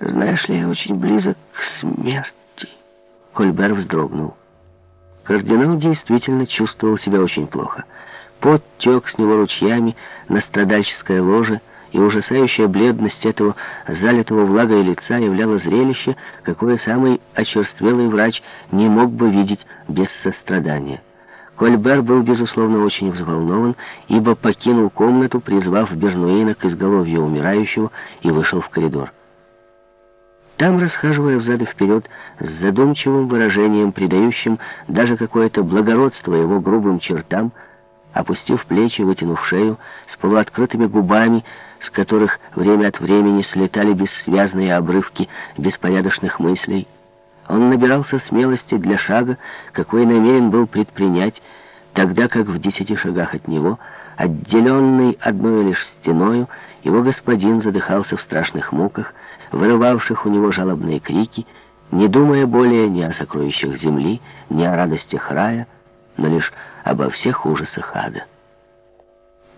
Знаешь ли, я очень близок к смерти. Кольбер вздрогнул. Кардинал действительно чувствовал себя очень плохо. Пот тек с него ручьями на страдальческое ложе, и ужасающая бледность этого залитого влагой лица являла зрелище, какое самый очерствелый врач не мог бы видеть без сострадания. Кольбер был, безусловно, очень взволнован, ибо покинул комнату, призвав Бернуина к изголовью умирающего, и вышел в коридор. Там, расхаживая взад и вперед, с задумчивым выражением, придающим даже какое-то благородство его грубым чертам, опустив плечи, вытянув шею, с полуоткрытыми губами, с которых время от времени слетали бессвязные обрывки беспорядочных мыслей, он набирался смелости для шага, какой намерен был предпринять, тогда как в десяти шагах от него, отделенный одной лишь стеною, его господин задыхался в страшных муках, вырывавших у него жалобные крики, не думая более ни о сокровищах земли, ни о радостях рая, но лишь обо всех ужасах ада.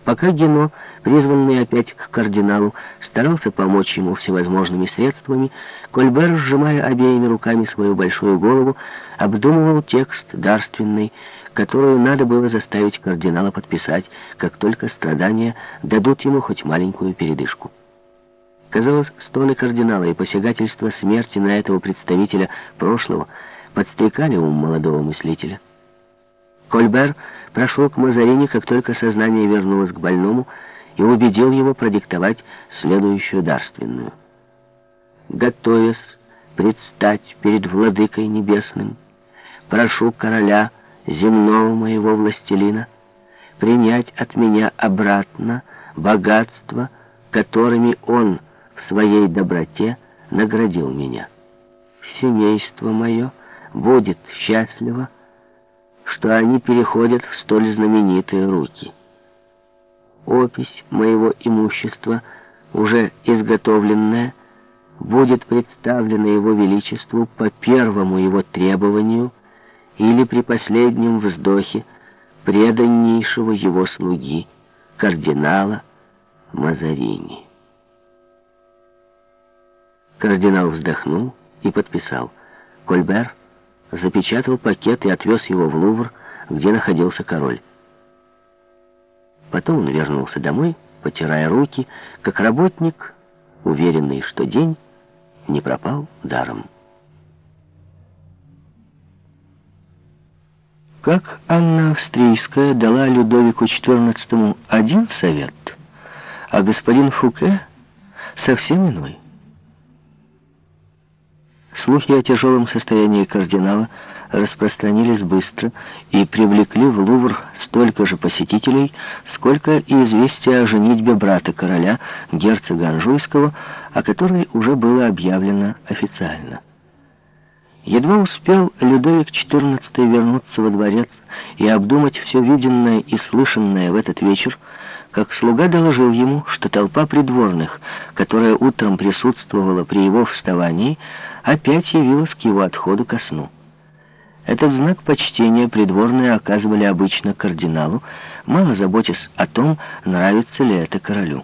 Пока Гено, призванный опять к кардиналу, старался помочь ему всевозможными средствами, Кольбер, сжимая обеими руками свою большую голову, обдумывал текст дарственный, которую надо было заставить кардинала подписать, как только страдания дадут ему хоть маленькую передышку. Казалось, стоны кардинала и посягательство смерти на этого представителя прошлого подстрекали ум молодого мыслителя. Кольбер прошел к Мазарини, как только сознание вернулось к больному, и убедил его продиктовать следующую дарственную. «Готовясь предстать перед Владыкой Небесным, прошу короля земного моего властелина принять от меня обратно богатства, которыми он в своей доброте наградил меня. Семейство мое будет счастливо, что они переходят в столь знаменитые руки. Опись моего имущества, уже изготовленная, будет представлена его величеству по первому его требованию или при последнем вздохе преданнейшего его слуги, кардинала Мазарини. Кардинал вздохнул и подписал. Кольбер запечатал пакет и отвез его в Лувр, где находился король. Потом он вернулся домой, потирая руки, как работник, уверенный, что день не пропал даром. Как Анна Австрийская дала Людовику XIV один совет, а господин Фуке совсем иной. Слухи о тяжелом состоянии кардинала распространились быстро и привлекли в Лувр столько же посетителей, сколько и известия о женитьбе брата короля, герцога Анжуйского, о которой уже было объявлено официально. Едва успел Людовик XIV вернуться во дворец и обдумать все виденное и слышанное в этот вечер, как слуга доложил ему, что толпа придворных, которая утром присутствовала при его вставании, опять явилась к его отходу ко сну. Этот знак почтения придворные оказывали обычно кардиналу, мало заботясь о том, нравится ли это королю.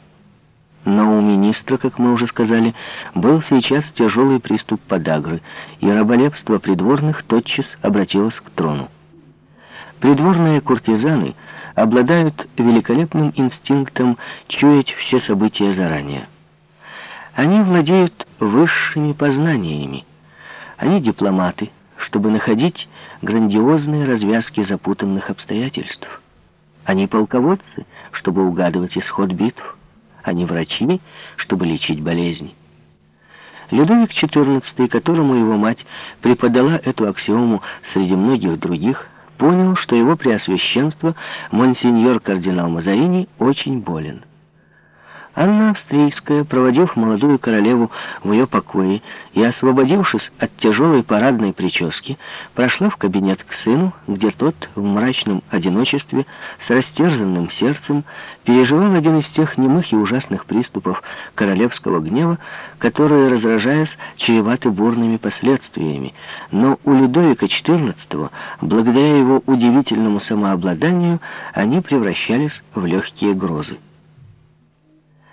Но у министра, как мы уже сказали, был сейчас тяжелый приступ подагры, и раболепство придворных тотчас обратилось к трону. Придворные куртизаны обладают великолепным инстинктом чуять все события заранее. Они владеют высшими познаниями. Они дипломаты, чтобы находить грандиозные развязки запутанных обстоятельств. Они полководцы, чтобы угадывать исход битв. Они врачи, чтобы лечить болезни. Людовик XIV, которому его мать преподала эту аксиому среди многих других, понял, что его преосвященство, монсеньор кардинал Мазарини, очень болен. Анна Австрийская, проводив молодую королеву в ее покое и освободившись от тяжелой парадной прически, прошла в кабинет к сыну, где тот в мрачном одиночестве с растерзанным сердцем переживал один из тех немых и ужасных приступов королевского гнева, которые, разражаясь, чреваты бурными последствиями. Но у Людовика XIV, благодаря его удивительному самообладанию, они превращались в легкие грозы.